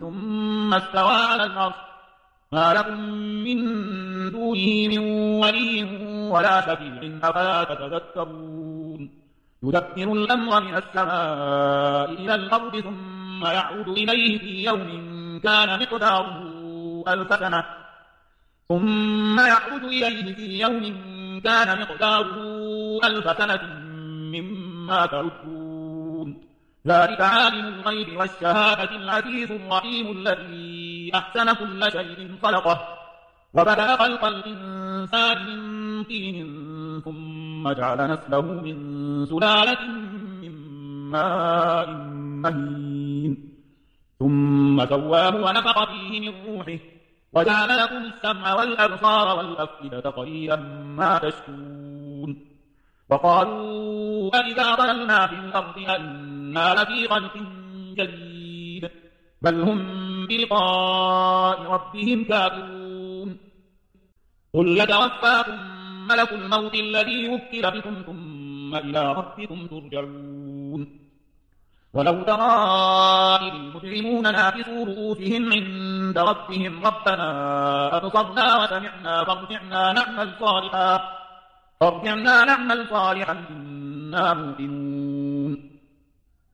ثم استوى على العرش ما لكم من دونه من ولي ولا شفيع. أفلا تتذكرون. يدبر الأمر من السماء إلى الأرض ثم يعود إليه في يوم كان مقداره ألف سنة. ثم يعود إليه في يوم كان مقداره ألف سنة مما تعدون. ذلك عالم الغيب والشهادة العزيز الرحيم الذي أحسن كل شيء خلقه. وبدأ خلق الإنسان من طين ثم جعل نسله من سلالة من ماء مهين. ثم سواه ونفق فيه من روحه. وجعل لكم السمع والأبصار والأفئدة قليلا ما تشكون وقالوا أئذا ضللنا في الأرض أن إنا لفي خلق جديد. بل هم بلقاء ربهم كافرون قل يتوفاكم ملك الموت الذي وكل بكم ثم إلى ربكم ترجعون. ولو ترى المجرمون ناكسوا رؤوسهم عند ربهم ربنا أبصرنا وسمعنا فارجعنا نعمل صالحا فارجعنا نعمل صالحا إنا موقنون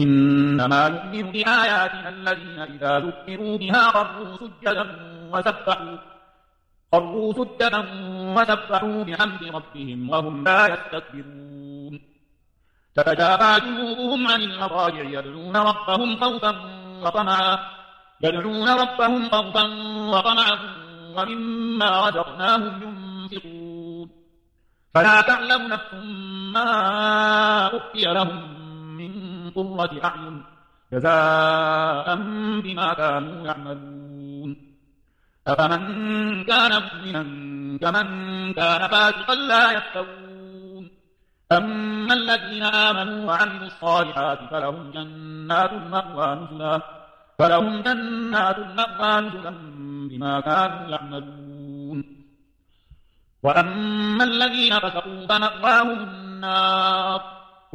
إنما يؤمن بآياتنا الذين إذا ذكروا بها قروا سجدا وسبحوا قروا سجدا وسبحوا بحمد ربهم وهم لا يستكبرون. تتجافى جنوبهم عن المضاجع يدعون ربهم خوفا وطمعا يدعون ربهم خوفا وطمعا ومما رزقناهم ينفقون. فلا تعلم نفس ما أخفي لهم قرة أعين جزاء بما كانوا يعملون. أفمن كان مؤمنا كمن كان فاسقا لا يستوون. أما الذين آمنوا وعملوا الصالحات فلهم جنات المأوى نزلا. فلهم جنات المأوى نزلا بما كانوا يعملون. وأما الذين فسقوا فمأواهم النار.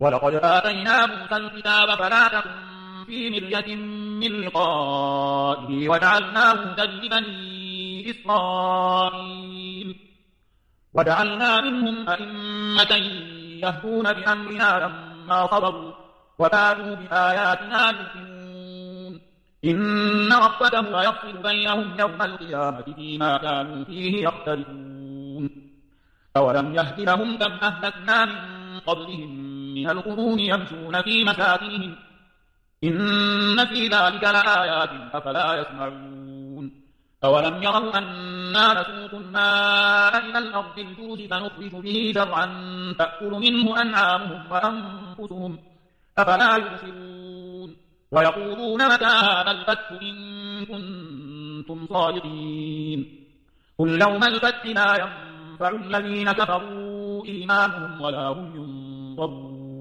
ولقد آتينا موسى الكتاب فلا تكن في مرية من لقائه وجعلناه هدى لبني إسرائيل. وجعلنا منهم أئمة يهدون بأمرنا لما صبروا وكانوا بآياتنا يؤمنون. إن ربك هو يفصل بينهم يوم القيامة فيما كانوا فيه يختلفون. أولم يهد لهم كم أهلكنا من قبلهم من القرون يمشون في مساكنهم إن في ذلك لآيات أفلا يسمعون. أولم يروا أنا نسوق الماء إلى الأرض الجوز فنخرج به زرعا تأكل منه أنعامهم وأنفسهم. أفلا يبصرون. ويقولون متى هذا الفتح إن كنتم صادقين. قل يوم الفتح لا ينفع الذين كفروا إيمانهم ولا هم ينظرون.